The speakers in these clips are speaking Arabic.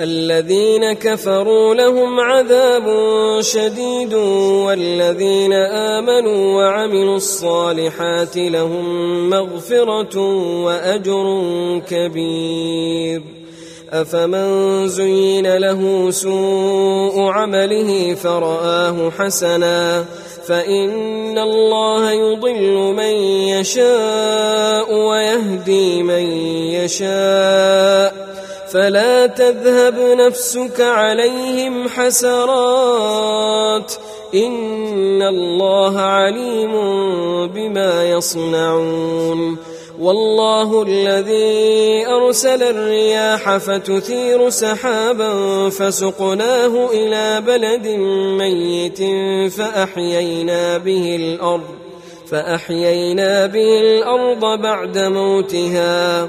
الذين كفروا لهم عذاب شديد والذين آمنوا وعملوا الصالحات لهم مغفرة وأجر كبير. أفمن زين له سوء عمله فرآه حسنا. فإن الله يضل من يشاء ويهدي من يشاء. فلا تذهب نفسك عليهم حسرات. إن الله عليم بما يصنعون. والله الذي أرسل الرياح فتثير سحابا فسقناه إلى بلد ميت فأحيينا به الأرض فأحيينا به الأرض بعد موتها.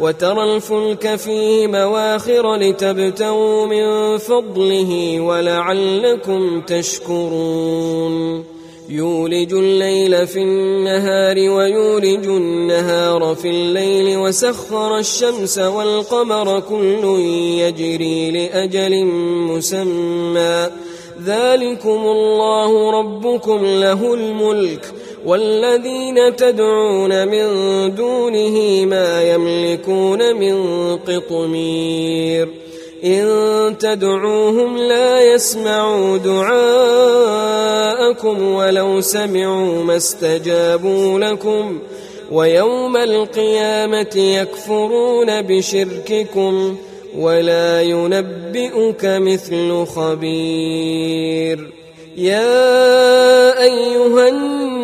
وترى الفلك فيه مواخر لتبتغوا من فضله ولعلكم تشكرون. يولج الليل في النهار ويولج النهار في الليل وسخر الشمس والقمر كل يجري لأجل مسمى. ذلكم الله ربكم له الملك. والذين تدعون من دونه ما يملكون من قطمير. إن تدعوهم لا يسمعوا دعاءكم ولو سمعوا ما استجابوا لكم. ويوم القيامة يكفرون بشرككم ولا ينبئك مثل خبير. يا أيها الناس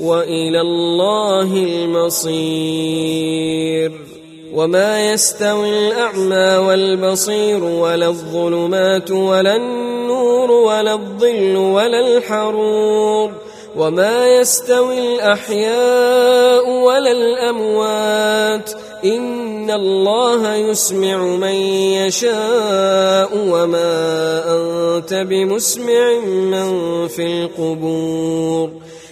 وإلى الله المصير. وما يستوي الأعمى والبصير ولا الظلمات ولا النور ولا الظل ولا الحرور. وما يستوي الأحياء ولا الأموات. إن الله يسمع من يشاء وما أنت بمسمع من في القبور.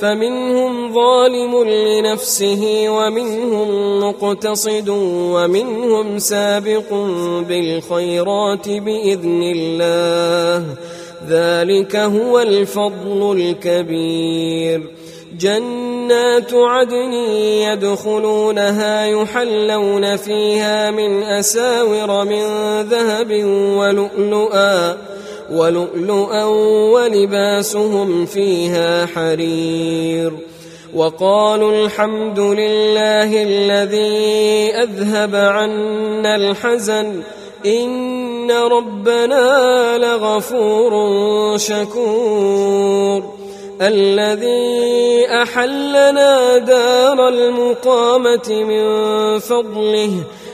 فمنهم ظالم لنفسه ومنهم مقتصد ومنهم سابق بالخيرات بإذن الله. ذلك هو الفضل الكبير. جنات عدن يدخلونها يحلون فيها من أساور من ذهب ولؤلؤا. ولؤلؤا ولباسهم فيها حرير. وقالوا الحمد لله الذي أذهب عنا الحزن. إن ربنا لغفور شكور. الذي أحلنا دار المقامة من فضله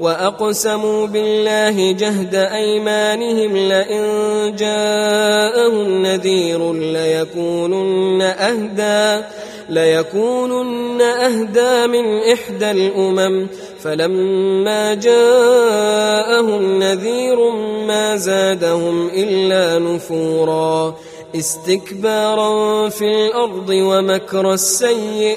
وأقسموا بالله جهد أيمانهم لئن جاءهم نذير ليكونن أهدى ليكونن أهدى من إحدى الأمم. فلما جاءهم نذير ما زادهم إلا نفورا. استكبارا في الأرض ومكر السيئ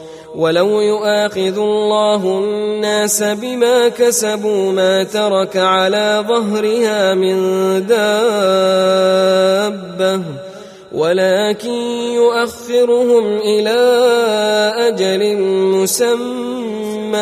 ولو يؤاخذ الله الناس بما كسبوا ما ترك على ظهرها من دابة ولكن يؤخرهم إلى أجل مسمى.